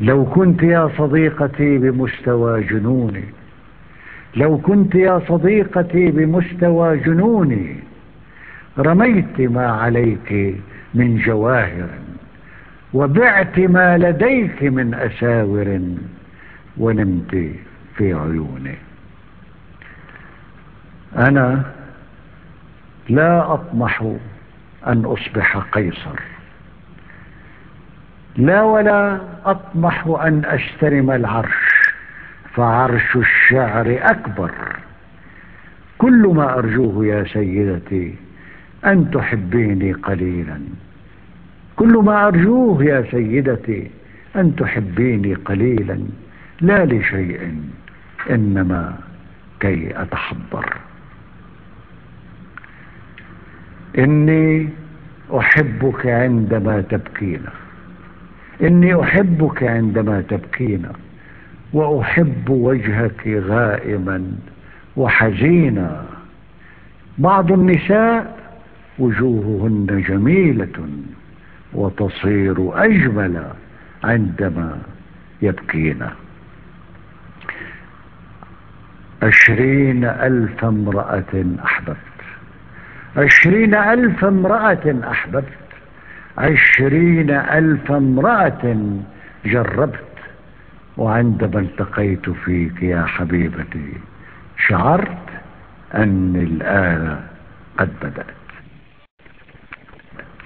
لو كنت يا صديقتي بمستوى جنوني لو كنت يا صديقتي بمستوى جنوني رميت ما عليك من جواهر وبعت ما لديك من أساور ونمت في عيوني. أنا لا أطمح أن أصبح قيصر. لا ولا أطمح أن أستلم العرش فعرش الشعر أكبر. كل ما أرجوه يا سيدتي أن تحبيني قليلا. كل ما أرجوه يا سيدتي أن تحبيني قليلا. لا لشيء إنما كي أتحضر إني أحبك عندما تبكين إني أحبك عندما تبكين وأحب وجهك غائما وحزينا. بعض النساء وجوههن جميلة وتصير أجمل عندما يبكين عشرين ألف امرأة أحببت. عشرين ألف امرأة أحببت. عشرين ألف امرأة جربت وعندما التقيت فيك يا حبيبتي شعرت أن الآن قد بدأت.